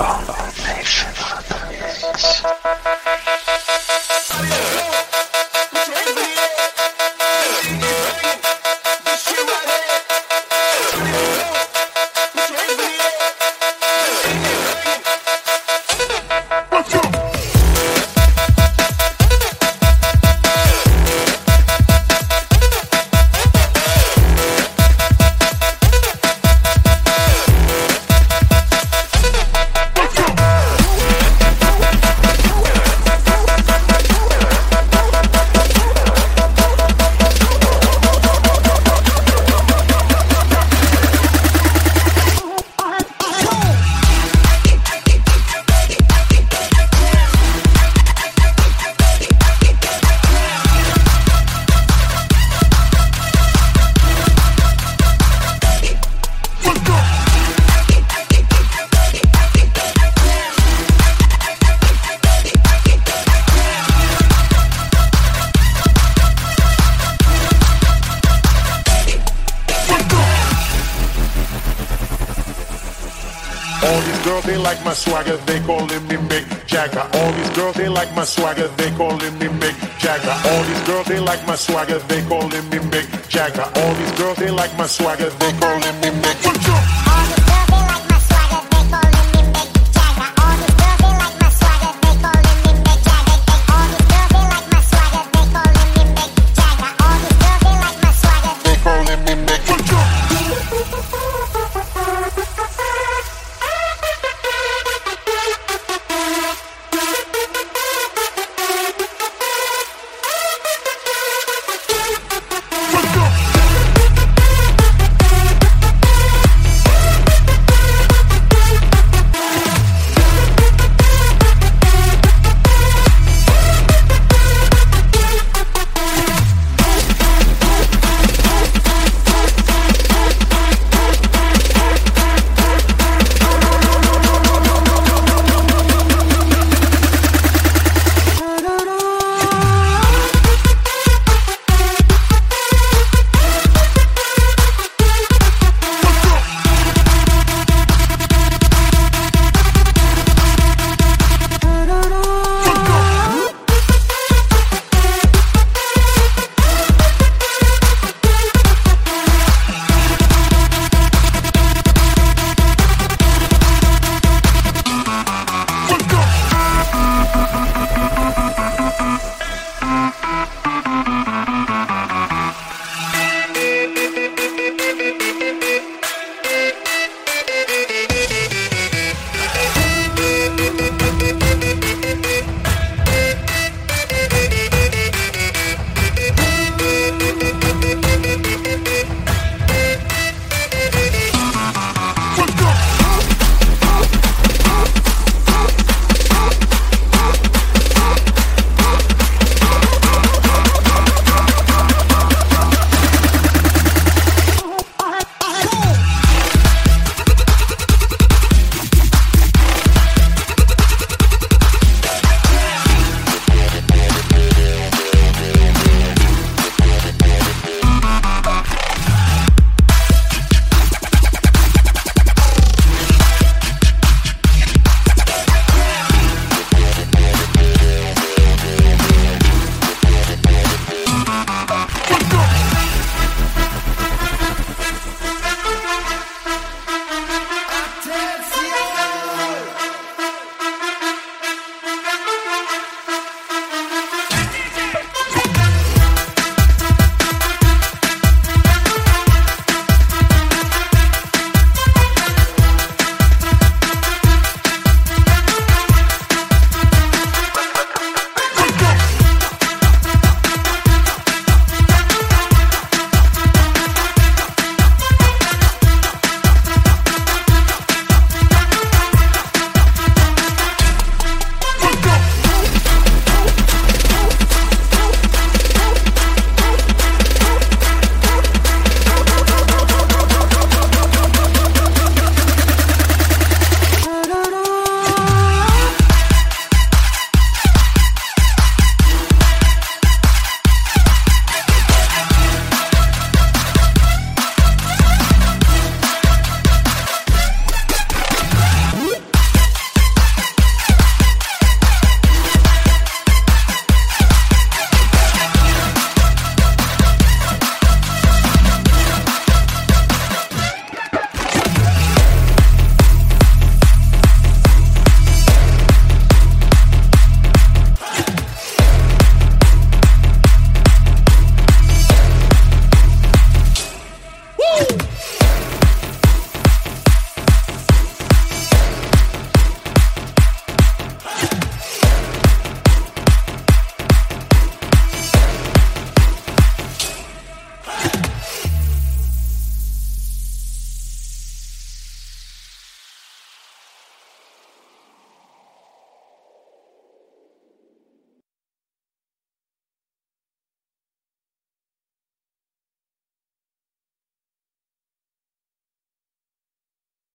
All Nation All Nation. These girls, they like my swagger, they calling me Mick Jagger. All these girls, they like my swagger, they calling me Mick Jagger. All these girls, they like my swagger, they calling me Mick Jagger. All these girls, they like my swagger, they calling me Mick